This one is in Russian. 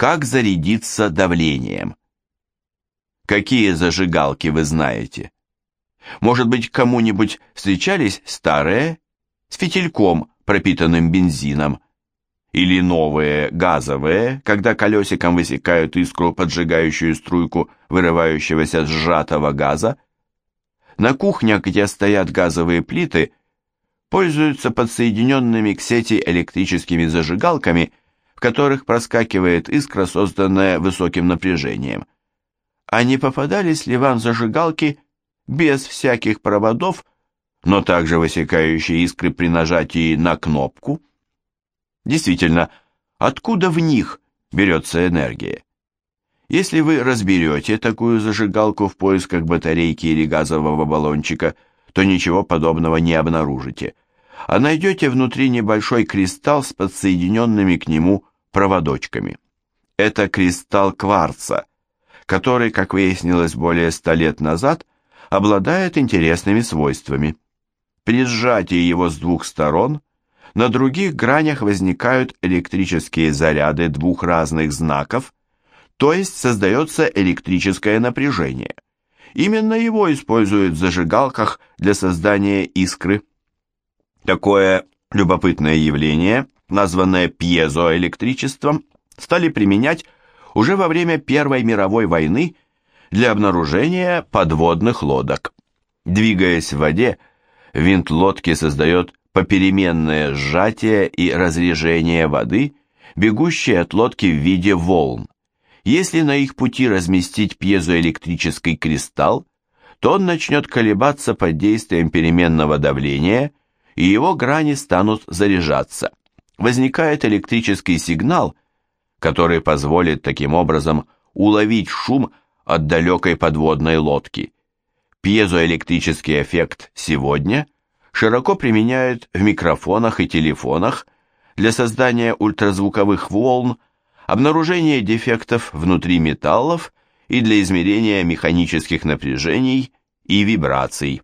Как зарядиться давлением? Какие зажигалки вы знаете? Может быть, кому-нибудь встречались старые с фитильком, пропитанным бензином? Или новые газовые, когда колесиком высекают искру, поджигающую струйку вырывающегося сжатого газа? На кухнях, где стоят газовые плиты, пользуются подсоединенными к сети электрическими зажигалками в которых проскакивает искра, созданная высоким напряжением. А не попадались ли вам зажигалки без всяких проводов, но также высекающие искры при нажатии на кнопку? Действительно, откуда в них берется энергия? Если вы разберете такую зажигалку в поисках батарейки или газового баллончика, то ничего подобного не обнаружите, а найдете внутри небольшой кристалл с подсоединенными к нему проводочками. Это кристалл кварца, который, как выяснилось более ста лет назад, обладает интересными свойствами. При сжатии его с двух сторон на других гранях возникают электрические заряды двух разных знаков, то есть создается электрическое напряжение. Именно его используют в зажигалках для создания искры. Такое любопытное явление – названное пьезоэлектричеством, стали применять уже во время Первой мировой войны для обнаружения подводных лодок. Двигаясь в воде, винт лодки создает попеременное сжатие и разрежение воды, бегущие от лодки в виде волн. Если на их пути разместить пьезоэлектрический кристалл, то он начнет колебаться под действием переменного давления, и его грани станут заряжаться возникает электрический сигнал, который позволит таким образом уловить шум от далекой подводной лодки. Пьезоэлектрический эффект сегодня широко применяют в микрофонах и телефонах для создания ультразвуковых волн, обнаружения дефектов внутри металлов и для измерения механических напряжений и вибраций.